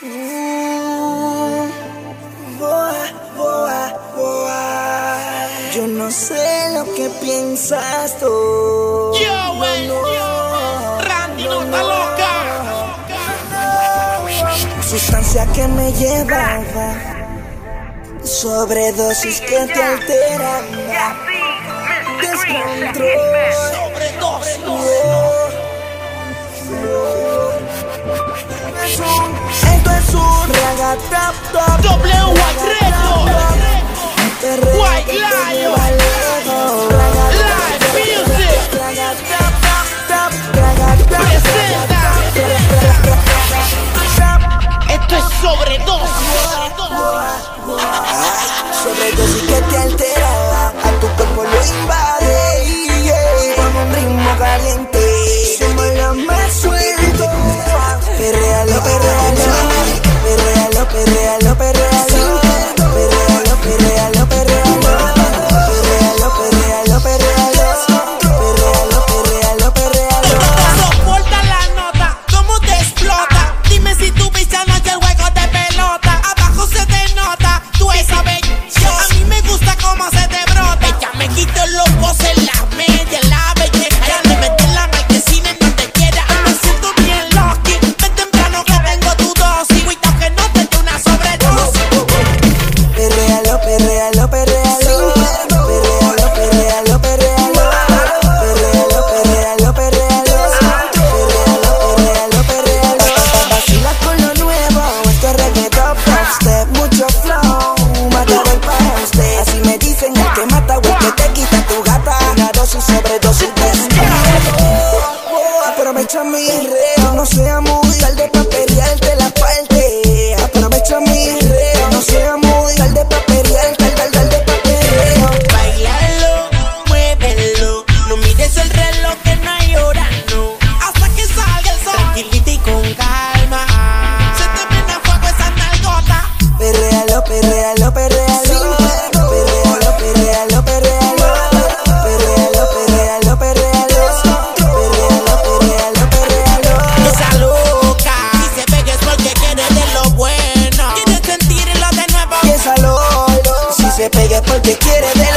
Mm, boa, boa, boa. Yo no sé lo que piensas tú. Yo, Randy no, está loca. Sustancia que me llevaba. Sobredosis que te alteraba. Descontrol. Sobredosis. White White perrealo, perrealo. Perrealo, perrealo, perrealo. Perrealo, perrealo, perrealo. Perrealo, perrealo, perrealo. Vacila con lo nuevo, esto es reggaetón, pop step, mucho flow. Matado el pa' usted, así me dicen el que mata o se pegue porque quiere de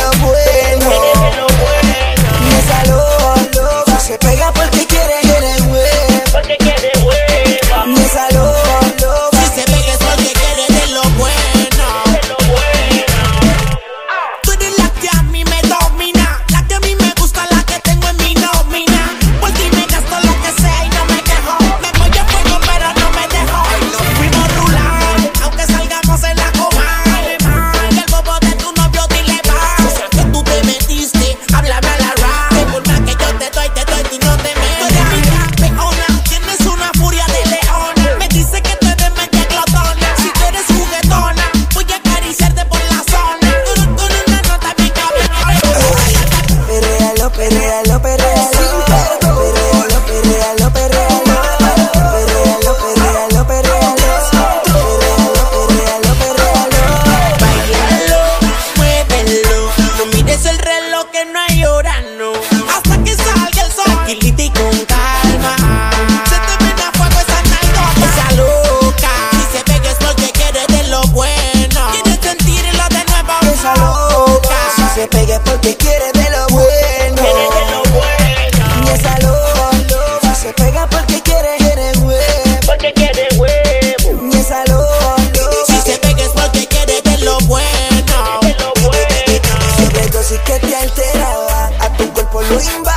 perrealo, perrealo. Perrealo, perrealo, perrealo. Perrealo, perrealo, perrealo. Perrealo, perrealo, perrealo. Bailalo, muévelo. No mires el reloj que no hay hora. Hasta que salga el sol. Tranquilita y con calma. Se te ven a fuego esa nalga. Esa loca. Si se pega es porque quiere de lo bueno. Quiere sentirlo de nuevo. Esa loca. Si se pega es porque quiere Dosis que te alteraba, a tu cuerpo lo invadía